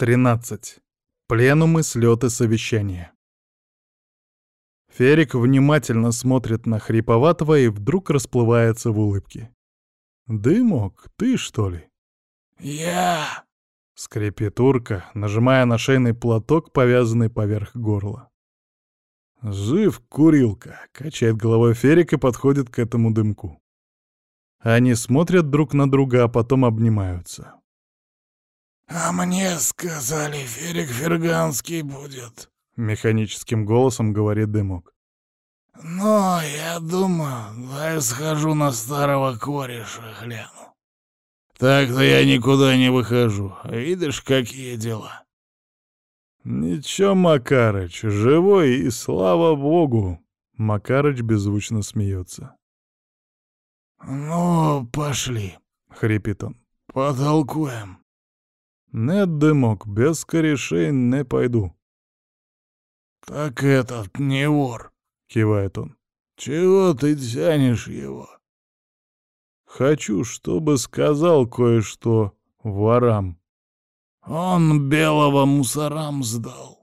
13. Пленумы, слеты, совещания. Ферик внимательно смотрит на Хриповатого и вдруг расплывается в улыбке. «Дымок, ты что ли?» «Я!» — скрипит урка, нажимая на шейный платок, повязанный поверх горла. «Жив, курилка!» — качает головой Ферик и подходит к этому дымку. Они смотрят друг на друга, а потом обнимаются. «А мне сказали, Ферик Ферганский будет», — механическим голосом говорит дымок. «Но я думаю, дай схожу на старого кореша гляну. Так-то я никуда не выхожу, видишь, какие дела». «Ничего, Макарыч, живой и слава богу!» Макарыч беззвучно смеется. «Ну, пошли», — хрипит он, — «потолкуем». «Нет, дымок, без корешей не пойду». «Так этот не вор», — кивает он. «Чего ты тянешь его?» «Хочу, чтобы сказал кое-что ворам». «Он белого мусорам сдал».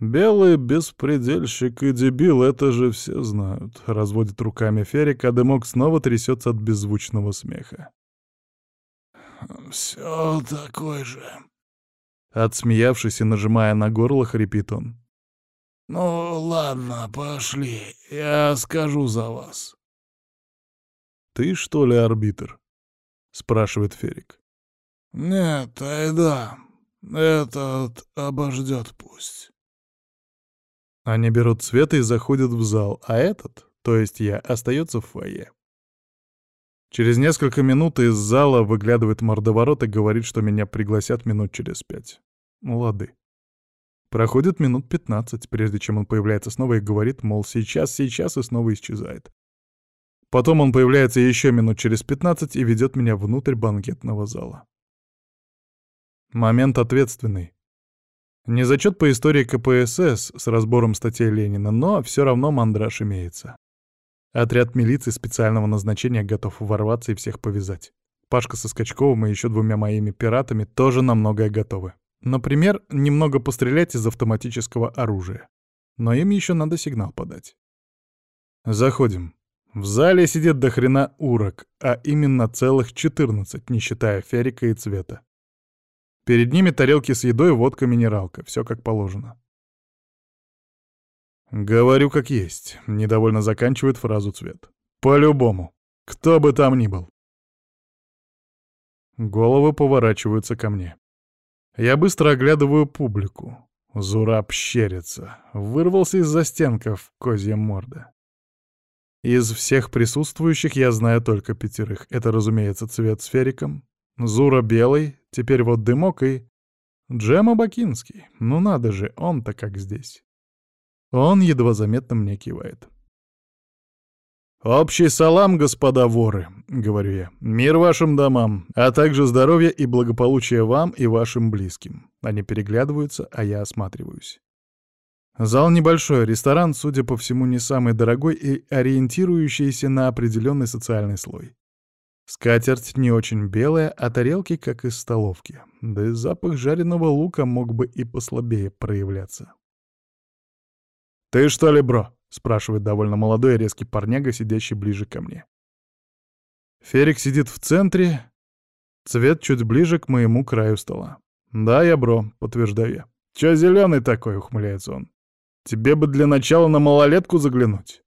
«Белый беспредельщик и дебил, это же все знают», — разводит руками Ферик, а дымок снова трясется от беззвучного смеха. «Все такой же». Отсмеявшись и нажимая на горло, хрипит он. «Ну, ладно, пошли, я скажу за вас». «Ты, что ли, арбитр?» — спрашивает Ферик. «Нет, айда, этот обождет пусть». Они берут цвета и заходят в зал, а этот, то есть я, остается в фойе. Через несколько минут из зала выглядывает мордоворот и говорит, что меня пригласят минут через пять. Ну, лады. Проходит минут пятнадцать, прежде чем он появляется снова и говорит, мол, сейчас, сейчас, и снова исчезает. Потом он появляется еще минут через пятнадцать и ведет меня внутрь банкетного зала. Момент ответственный. Не зачет по истории КПСС с разбором статей Ленина, но все равно мандраж имеется. Отряд милиции специального назначения готов ворваться и всех повязать. Пашка со Скачковым и еще двумя моими пиратами тоже на многое готовы. Например, немного пострелять из автоматического оружия. Но им еще надо сигнал подать. Заходим. В зале сидит до хрена урок, а именно целых 14, не считая Ферика и Цвета. Перед ними тарелки с едой, водка, минералка. Все как положено. «Говорю как есть», — недовольно заканчивает фразу Цвет. «По-любому. Кто бы там ни был». Головы поворачиваются ко мне. Я быстро оглядываю публику. Зураб щерится. Вырвался из застенков козья морда. Из всех присутствующих я знаю только пятерых. Это, разумеется, цвет с фериком. Зура белый, теперь вот дымок и... Джема Бакинский. Ну надо же, он-то как здесь. Он едва заметно мне кивает. «Общий салам, господа воры», — говорю я. «Мир вашим домам, а также здоровья и благополучия вам и вашим близким». Они переглядываются, а я осматриваюсь. Зал небольшой, ресторан, судя по всему, не самый дорогой и ориентирующийся на определенный социальный слой. Скатерть не очень белая, а тарелки как из столовки. Да и запах жареного лука мог бы и послабее проявляться. «Ты что ли, бро?» — спрашивает довольно молодой и резкий парняга, сидящий ближе ко мне. Ферик сидит в центре, цвет чуть ближе к моему краю стола. «Да, я бро», — подтверждаю я. «Чё зеленый такой?» — ухмыляется он. «Тебе бы для начала на малолетку заглянуть».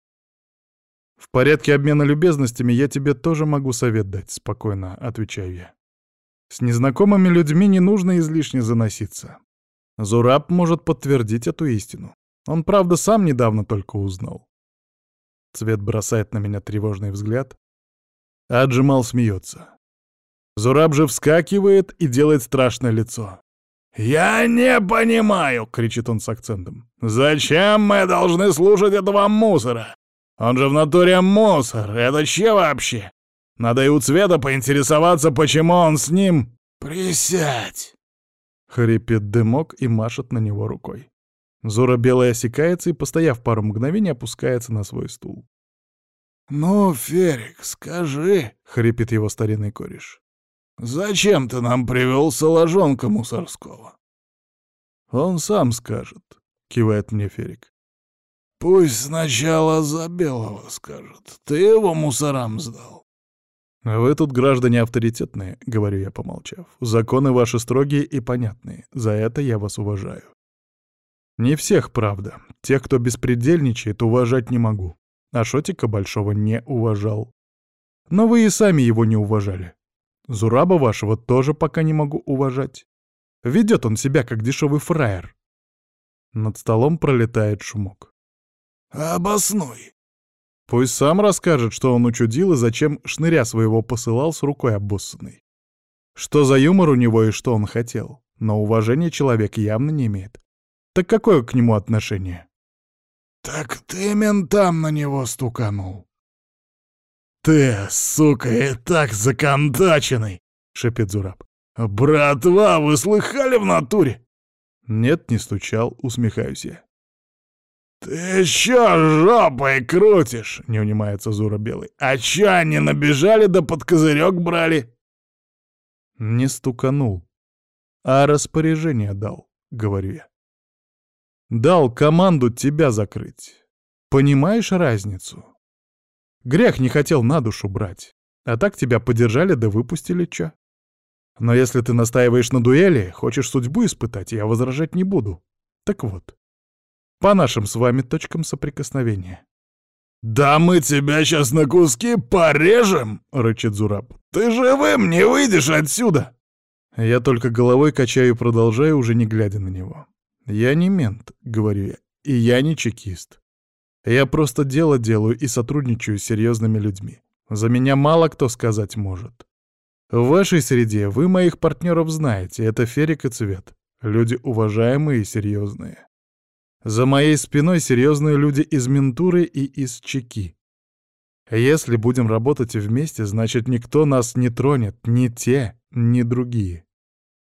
«В порядке обмена любезностями я тебе тоже могу совет дать», — спокойно отвечаю я. «С незнакомыми людьми не нужно излишне заноситься. Зураб может подтвердить эту истину. Он, правда, сам недавно только узнал. Цвет бросает на меня тревожный взгляд. А Джемал смеется. Зураб же вскакивает и делает страшное лицо. «Я не понимаю!» — кричит он с акцентом. «Зачем мы должны слушать этого мусора? Он же в натуре мусор. Это че вообще? Надо и у Цвета поинтересоваться, почему он с ним...» «Присядь!» — хрипит дымок и машет на него рукой. Зора белая осекается и, постояв пару мгновений, опускается на свой стул. «Ну, Ферик, скажи», — хрипит его старинный кореш. Зачем ты нам привел соложонка мусорского?» «Он сам скажет», — кивает мне Ферик. «Пусть сначала за белого скажет. Ты его мусорам сдал». «Вы тут граждане авторитетные», — говорю я, помолчав. «Законы ваши строгие и понятные. За это я вас уважаю». «Не всех, правда. Тех, кто беспредельничает, уважать не могу. А Шотика Большого не уважал. Но вы и сами его не уважали. Зураба вашего тоже пока не могу уважать. Ведет он себя, как дешевый фраер». Над столом пролетает шумок. «Обоснуй!» Пусть сам расскажет, что он учудил и зачем шныря своего посылал с рукой обоссанной. Что за юмор у него и что он хотел. Но уважения человек явно не имеет. Так какое к нему отношение? «Так ты ментам на него стуканул». «Ты, сука, и так законтаченный!» — шепит Зураб. «Братва, вы слыхали в натуре?» «Нет, не стучал», — усмехаюсь я. «Ты чё жопой крутишь?» — не унимается Зура Белый. «А чё они набежали да под козырёк брали?» «Не стуканул, а распоряжение дал», — говорю я. «Дал команду тебя закрыть. Понимаешь разницу? Грех не хотел на душу брать, а так тебя подержали да выпустили чё. Но если ты настаиваешь на дуэли, хочешь судьбу испытать, я возражать не буду. Так вот, по нашим с вами точкам соприкосновения. «Да мы тебя сейчас на куски порежем!» — рычит Зураб. «Ты живым не выйдешь отсюда!» Я только головой качаю и продолжаю, уже не глядя на него. «Я не мент», — говорю я, — «и я не чекист. Я просто дело делаю и сотрудничаю с серьезными людьми. За меня мало кто сказать может. В вашей среде вы моих партнеров знаете, это Ферик и Цвет. Люди уважаемые и серьезные. За моей спиной серьезные люди из ментуры и из чеки. Если будем работать вместе, значит, никто нас не тронет, ни те, ни другие.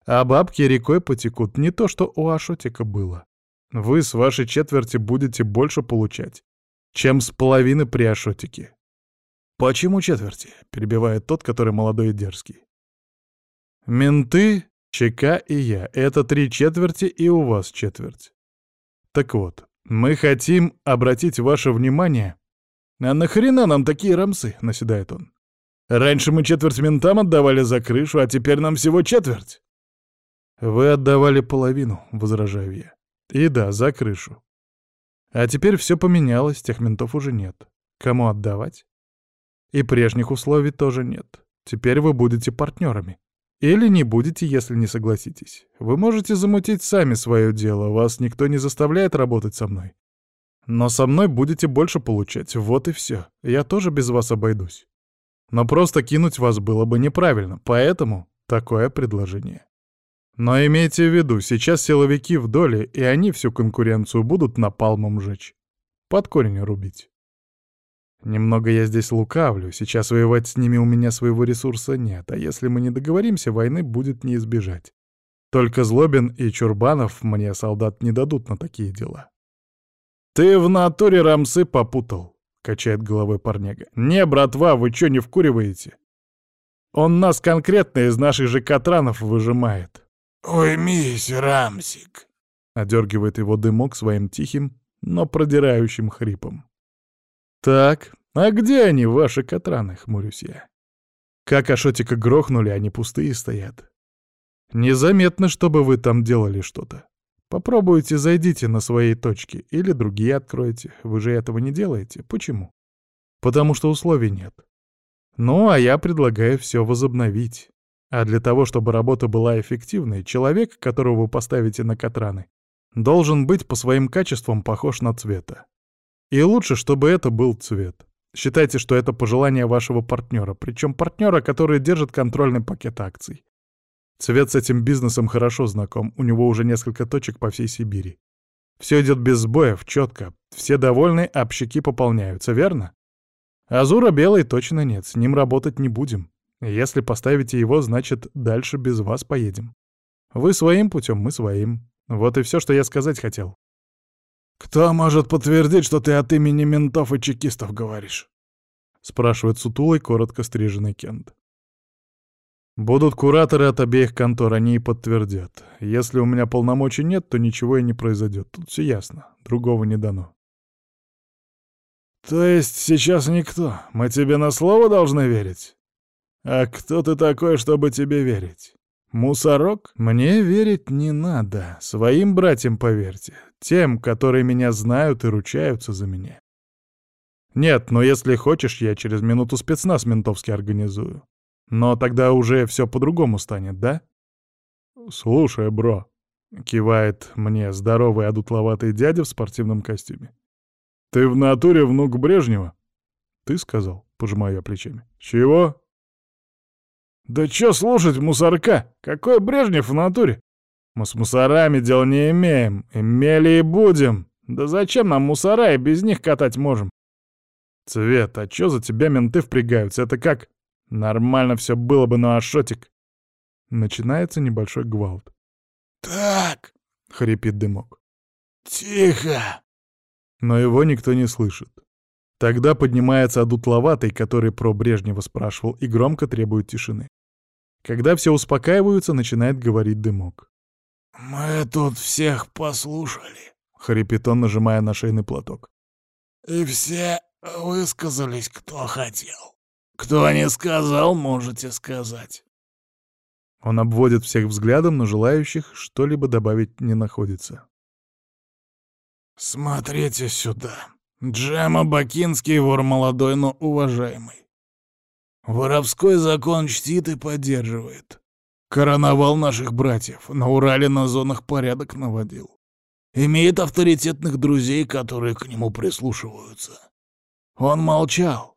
А бабки рекой потекут, не то, что у Ашотика было. Вы с вашей четверти будете больше получать, чем с половины при Ашотике. «Почему четверти?» — перебивает тот, который молодой и дерзкий. «Менты, ЧК и я — это три четверти, и у вас четверть. Так вот, мы хотим обратить ваше внимание... А нахрена нам такие рамсы, наседает он. Раньше мы четверть ментам отдавали за крышу, а теперь нам всего четверть. Вы отдавали половину, возражаю я. И да, за крышу. А теперь все поменялось, тех ментов уже нет. Кому отдавать? И прежних условий тоже нет. Теперь вы будете партнерами. Или не будете, если не согласитесь. Вы можете замутить сами свое дело, вас никто не заставляет работать со мной. Но со мной будете больше получать, вот и все. Я тоже без вас обойдусь. Но просто кинуть вас было бы неправильно, поэтому такое предложение. Но имейте в виду, сейчас силовики в доле, и они всю конкуренцию будут напалмом жечь. Под корень рубить. Немного я здесь лукавлю, сейчас воевать с ними у меня своего ресурса нет, а если мы не договоримся, войны будет не избежать. Только Злобин и Чурбанов мне солдат не дадут на такие дела. «Ты в натуре рамсы попутал», — качает головой парнега. «Не, братва, вы чё не вкуриваете? Он нас конкретно из наших же катранов выжимает». «Ой, мисс Рамсик», — одергивает его дымок своим тихим, но продирающим хрипом. «Так, а где они, ваши катраны?» — хмурюсь я. «Как Ашотика грохнули, они пустые стоят. Незаметно, чтобы вы там делали что-то. Попробуйте, зайдите на свои точки, или другие откройте. Вы же этого не делаете. Почему? Потому что условий нет. Ну, а я предлагаю все возобновить. А для того, чтобы работа была эффективной, человек, которого вы поставите на Катраны, должен быть по своим качествам похож на цвета. И лучше, чтобы это был цвет. Считайте, что это пожелание вашего партнера, причем партнера, который держит контрольный пакет акций. Цвет с этим бизнесом хорошо знаком, у него уже несколько точек по всей Сибири. Все идет без сбоев, четко, все довольны, общики пополняются, верно? Азура белый точно нет, с ним работать не будем. Если поставите его, значит, дальше без вас поедем. Вы своим путем, мы своим. Вот и все, что я сказать хотел. «Кто может подтвердить, что ты от имени ментов и чекистов говоришь?» — спрашивает сутулый, коротко стриженный Кент. Будут кураторы от обеих контор, они и подтвердят. Если у меня полномочий нет, то ничего и не произойдет. Тут все ясно. Другого не дано. То есть сейчас никто? Мы тебе на слово должны верить? А кто ты такой, чтобы тебе верить? Мусорок? Мне верить не надо. Своим братьям поверьте. Тем, которые меня знают и ручаются за меня. Нет, но если хочешь, я через минуту спецназ ментовский организую. Но тогда уже все по-другому станет, да? Слушай, бро, кивает мне здоровый одутловатый дядя в спортивном костюме. Ты в натуре внук Брежнева? Ты сказал, пожимаю я плечами. Чего? Да чё слушать мусорка? Какой Брежнев в натуре? Мы с мусорами дел не имеем, имели и будем. Да зачем нам мусора, и без них катать можем? Цвет, а чё за тебя менты впрягаются? Это как? Нормально все было бы, но Ашотик... Начинается небольшой гвалт. «Так!» — хрипит дымок. «Тихо!» Но его никто не слышит. Тогда поднимается одутловатый, который про Брежнева спрашивал, и громко требует тишины. Когда все успокаиваются, начинает говорить дымок. «Мы тут всех послушали», — хрипит он, нажимая на шейный платок. «И все высказались, кто хотел. Кто не сказал, можете сказать. Он обводит всех взглядом, но желающих что-либо добавить не находится. «Смотрите сюда. Джема Бакинский вор молодой, но уважаемый. Воровской закон чтит и поддерживает. Короновал наших братьев, на Урале на зонах порядок наводил. Имеет авторитетных друзей, которые к нему прислушиваются. Он молчал,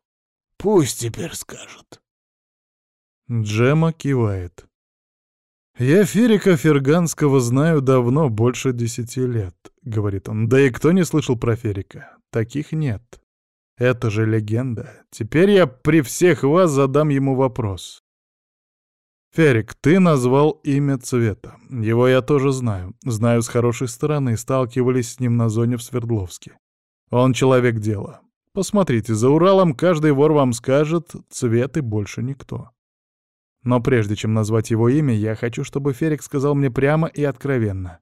Пусть теперь скажет. Джема кивает. «Я Ферика Ферганского знаю давно, больше десяти лет», — говорит он. «Да и кто не слышал про Ферика? Таких нет. Это же легенда. Теперь я при всех вас задам ему вопрос. Ферик, ты назвал имя цвета. Его я тоже знаю. Знаю с хорошей стороны, сталкивались с ним на зоне в Свердловске. Он человек дела. Посмотрите, за Уралом каждый вор вам скажет цвет и больше никто. Но прежде чем назвать его имя, я хочу, чтобы Ферик сказал мне прямо и откровенно.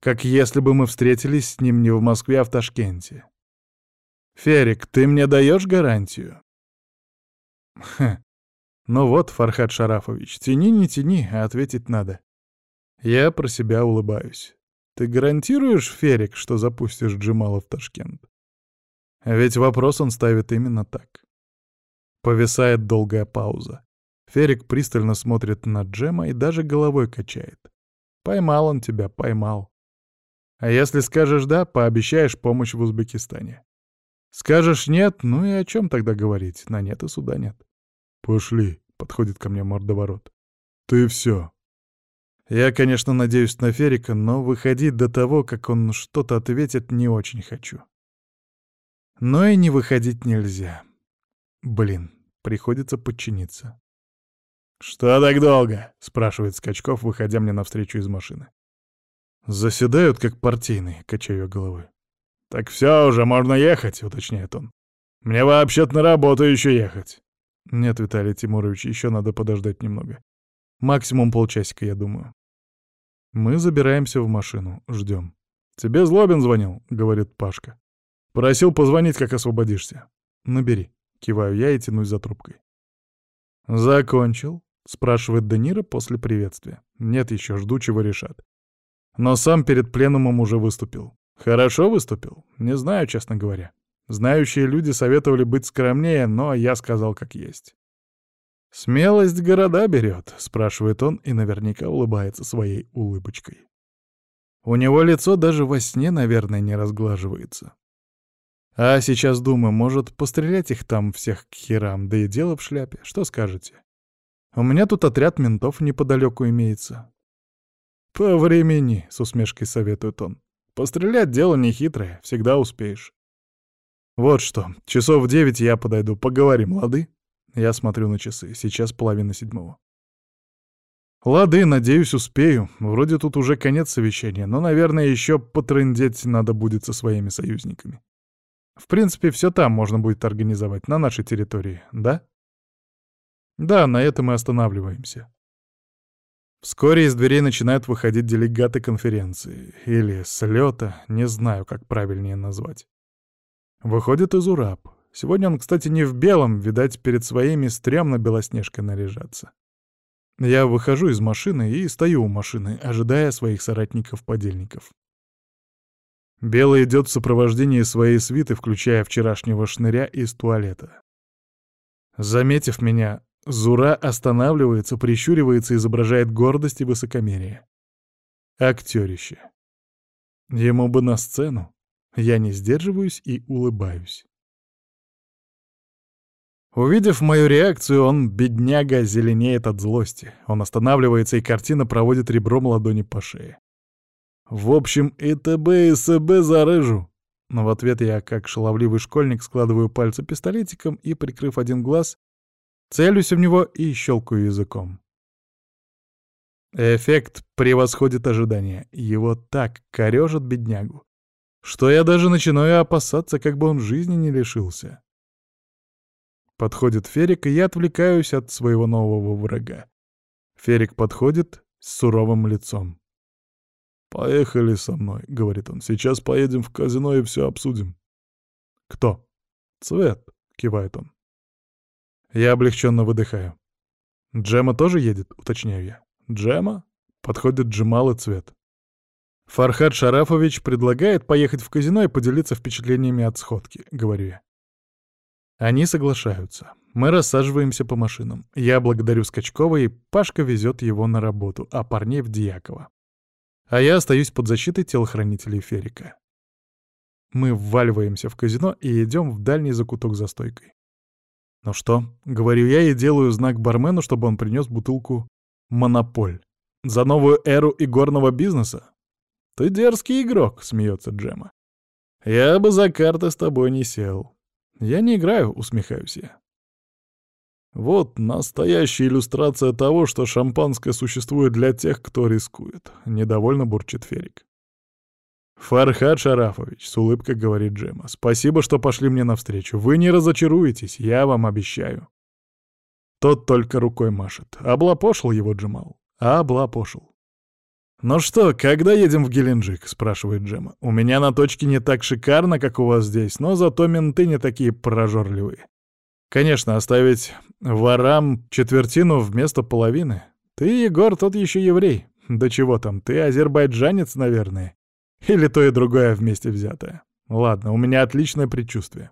Как если бы мы встретились с ним не в Москве, а в Ташкенте. «Ферик, ты мне даешь гарантию?» Хм. Ну вот, Фархад Шарафович, тяни, не тяни, а ответить надо. Я про себя улыбаюсь. Ты гарантируешь, Ферик, что запустишь Джимала в Ташкент? Ведь вопрос он ставит именно так. Повисает долгая пауза. Ферик пристально смотрит на Джема и даже головой качает. Поймал он тебя, поймал. А если скажешь «да», пообещаешь помощь в Узбекистане. Скажешь «нет», ну и о чем тогда говорить? На нет и суда нет. «Пошли», — подходит ко мне мордоворот. «Ты все. Я, конечно, надеюсь на Ферика, но выходить до того, как он что-то ответит, не очень хочу. Но и не выходить нельзя. Блин, приходится подчиниться. «Что так долго?» — спрашивает Скачков, выходя мне навстречу из машины. «Заседают, как партийные», — качаю головой. «Так все уже, можно ехать», — уточняет он. «Мне вообще-то на работу еще ехать». «Нет, Виталий Тимурович, еще надо подождать немного. Максимум полчасика, я думаю». Мы забираемся в машину, ждем. «Тебе Злобин звонил», — говорит Пашка. Просил позвонить, как освободишься. Набери. Киваю я и тянусь за трубкой. «Закончил?» — спрашивает Данира после приветствия. «Нет, еще жду, чего решат». Но сам перед пленумом уже выступил. Хорошо выступил? Не знаю, честно говоря. Знающие люди советовали быть скромнее, но я сказал как есть. «Смелость города берет», — спрашивает он и наверняка улыбается своей улыбочкой. У него лицо даже во сне, наверное, не разглаживается. А сейчас думаю, может, пострелять их там всех к херам, да и дело в шляпе. Что скажете? У меня тут отряд ментов неподалеку имеется. По времени, с усмешкой советует он. Пострелять дело нехитрое, всегда успеешь. Вот что, часов в девять я подойду, поговорим, лады? Я смотрю на часы, сейчас половина седьмого. Лады, надеюсь, успею. Вроде тут уже конец совещания, но, наверное, еще потрындеть надо будет со своими союзниками. В принципе, все там можно будет организовать, на нашей территории, да? Да, на этом мы останавливаемся. Вскоре из дверей начинают выходить делегаты конференции. Или слета, не знаю, как правильнее назвать. Выходит из Ураб. Сегодня он, кстати, не в белом, видать, перед своими стрёмно белоснежкой наряжаться. Я выхожу из машины и стою у машины, ожидая своих соратников-подельников. Белый идет в сопровождении своей свиты, включая вчерашнего шныря из туалета. Заметив меня, Зура останавливается, прищуривается, изображает гордость и высокомерие. Актерище. Ему бы на сцену. Я не сдерживаюсь и улыбаюсь. Увидев мою реакцию, он, бедняга, зеленеет от злости. Он останавливается, и картина проводит ребром ладони по шее. В общем, и ТБ, и СБ зарыжу. Но в ответ я, как шаловливый школьник, складываю пальцы пистолетиком и, прикрыв один глаз, целюсь в него и щелкаю языком. Эффект превосходит ожидания. Его так корежит беднягу, что я даже начинаю опасаться, как бы он жизни не лишился. Подходит Ферик, и я отвлекаюсь от своего нового врага. Ферик подходит с суровым лицом. «Поехали со мной», — говорит он. «Сейчас поедем в казино и все обсудим». «Кто?» «Цвет», — кивает он. Я облегченно выдыхаю. «Джема тоже едет?» — уточняю я. «Джема?» — подходит Джемал и Цвет. «Фархад Шарафович предлагает поехать в казино и поделиться впечатлениями от сходки», — говорю я. Они соглашаются. Мы рассаживаемся по машинам. Я благодарю Скачкова, и Пашка везет его на работу, а парней в Дьяково. А я остаюсь под защитой телохранителей Ферика. Мы вваливаемся в казино и идем в дальний закуток за стойкой. «Ну что?» — говорю я и делаю знак бармену, чтобы он принес бутылку «Монополь». «За новую эру игорного бизнеса?» «Ты дерзкий игрок», — смеется Джема. «Я бы за карты с тобой не сел. «Я не играю», — усмехаюсь я. Вот настоящая иллюстрация того, что шампанское существует для тех, кто рискует. Недовольно бурчит Ферик. «Фархад Шарафович», — с улыбкой говорит Джема, — «спасибо, что пошли мне навстречу. Вы не разочаруетесь, я вам обещаю». Тот только рукой машет. Облапошил его Джемал. Облапошил. «Ну что, когда едем в Геленджик?» — спрашивает Джема. «У меня на точке не так шикарно, как у вас здесь, но зато менты не такие прожорливые. Конечно, оставить ворам четвертину вместо половины. Ты, Егор, тот еще еврей. Да чего там, ты азербайджанец, наверное. Или то и другое вместе взятое. Ладно, у меня отличное предчувствие.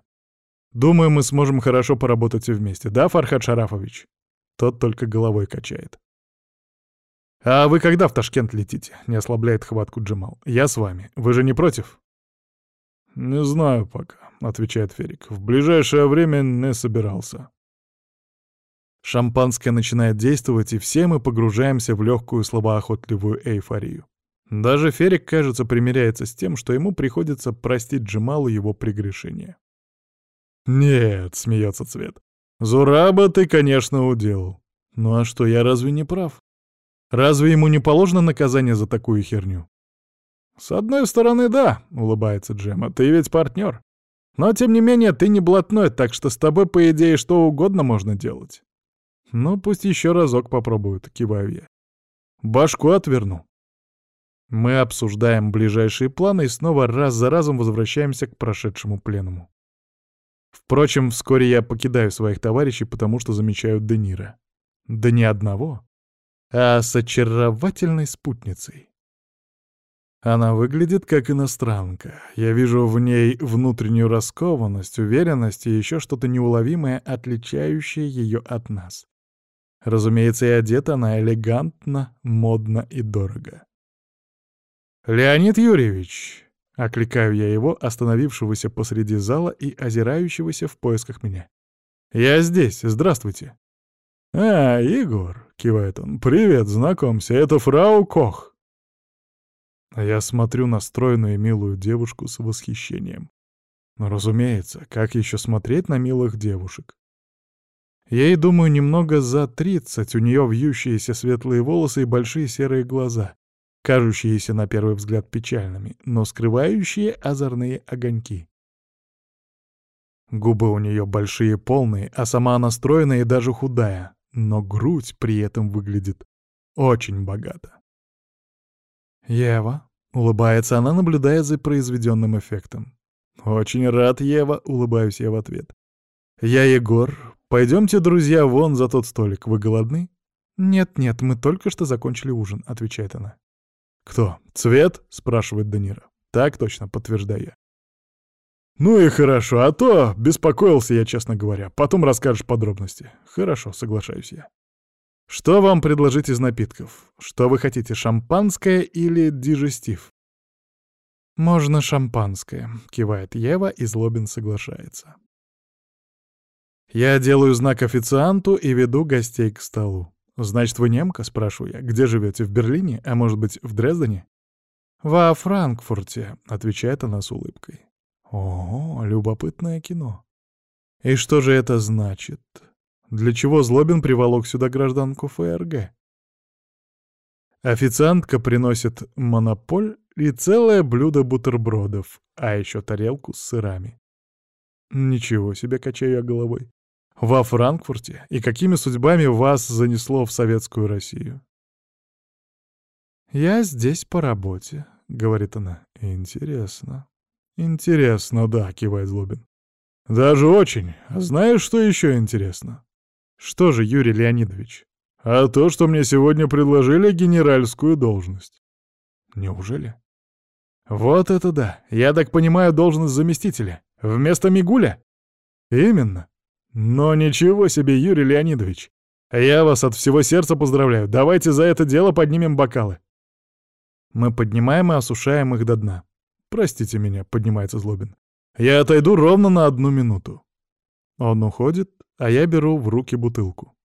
Думаю, мы сможем хорошо поработать вместе, да, Фархад Шарафович?» Тот только головой качает. «А вы когда в Ташкент летите?» — не ослабляет хватку Джамал. «Я с вами. Вы же не против?» «Не знаю пока», — отвечает Ферик. «В ближайшее время не собирался». Шампанское начинает действовать, и все мы погружаемся в легкую слабоохотливую эйфорию. Даже Ферик, кажется, примиряется с тем, что ему приходится простить Джемалу его прегрешение. «Нет», — смеется Цвет, — «Зураба ты, конечно, уделал. Ну а что, я разве не прав? Разве ему не положено наказание за такую херню? «С одной стороны, да», — улыбается Джема, — «ты ведь партнер. Но, тем не менее, ты не блатной, так что с тобой, по идее, что угодно можно делать». «Ну, пусть еще разок попробуют», — киваю я. «Башку отверну». Мы обсуждаем ближайшие планы и снова раз за разом возвращаемся к прошедшему пленуму. Впрочем, вскоре я покидаю своих товарищей, потому что замечаю Де. Да не одного, а с очаровательной спутницей. Она выглядит как иностранка. Я вижу в ней внутреннюю раскованность, уверенность и еще что-то неуловимое, отличающее ее от нас. Разумеется, и одета она элегантно, модно и дорого. «Леонид Юрьевич!» — окликаю я его, остановившегося посреди зала и озирающегося в поисках меня. «Я здесь, здравствуйте!» «А, Егор!» — кивает он. «Привет, знакомься, это фрау Кох». Я смотрю на стройную и милую девушку с восхищением. Но, разумеется, как еще смотреть на милых девушек? Ей, думаю, немного за тридцать, у нее вьющиеся светлые волосы и большие серые глаза, кажущиеся на первый взгляд печальными, но скрывающие озорные огоньки. Губы у нее большие, полные, а сама она стройная и даже худая, но грудь при этом выглядит Очень богато. «Ева», — улыбается она, наблюдая за произведенным эффектом. «Очень рад, Ева», — улыбаюсь я в ответ. «Я Егор. Пойдемте, друзья, вон за тот столик. Вы голодны?» «Нет-нет, мы только что закончили ужин», — отвечает она. «Кто? Цвет?» — спрашивает Данира. «Так точно», — подтверждаю я. «Ну и хорошо, а то беспокоился я, честно говоря. Потом расскажешь подробности». «Хорошо, соглашаюсь я». «Что вам предложить из напитков? Что вы хотите, шампанское или дижестив?» «Можно шампанское», — кивает Ева, и Злобин соглашается. Я делаю знак официанту и веду гостей к столу. «Значит, вы немка?» — спрашиваю я. «Где живете? В Берлине? А может быть, в Дрездене?» «Во Франкфурте», — отвечает она с улыбкой. «О, любопытное кино. И что же это значит? Для чего Злобин приволок сюда гражданку ФРГ?» Официантка приносит монополь и целое блюдо бутербродов, а еще тарелку с сырами. Ничего себе, качаю я головой. Во Франкфурте? И какими судьбами вас занесло в советскую Россию? «Я здесь по работе», — говорит она. «Интересно». «Интересно, да», — кивает Злобин. «Даже очень. А знаешь, что еще интересно?» «Что же, Юрий Леонидович?» «А то, что мне сегодня предложили генеральскую должность». «Неужели?» «Вот это да! Я так понимаю, должность заместителя. Вместо Мигуля?» «Именно. Но ничего себе, Юрий Леонидович. Я вас от всего сердца поздравляю. Давайте за это дело поднимем бокалы». Мы поднимаем и осушаем их до дна. «Простите меня», — поднимается Злобин. «Я отойду ровно на одну минуту». Он уходит, а я беру в руки бутылку.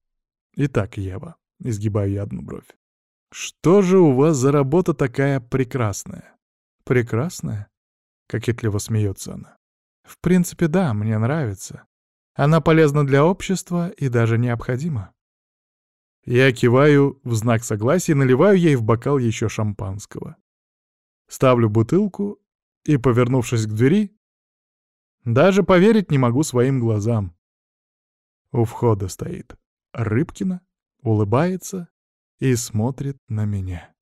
«Итак, Ева», — изгибаю я одну бровь. «Что же у вас за работа такая прекрасная?» «Прекрасная?» — кокетливо смеется она. «В принципе, да, мне нравится. Она полезна для общества и даже необходима». Я киваю в знак согласия и наливаю ей в бокал еще шампанского. Ставлю бутылку и, повернувшись к двери, даже поверить не могу своим глазам. У входа стоит Рыбкина, улыбается и смотрит на меня.